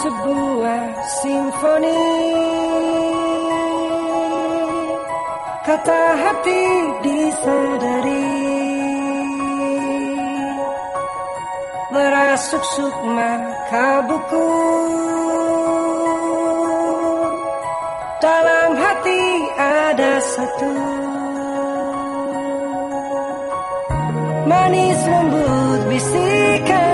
sebuah simfoni. Kata hati disadari. Merasuk sukma kabuku. Dalam hati ada satu. Manis lembut bisikan.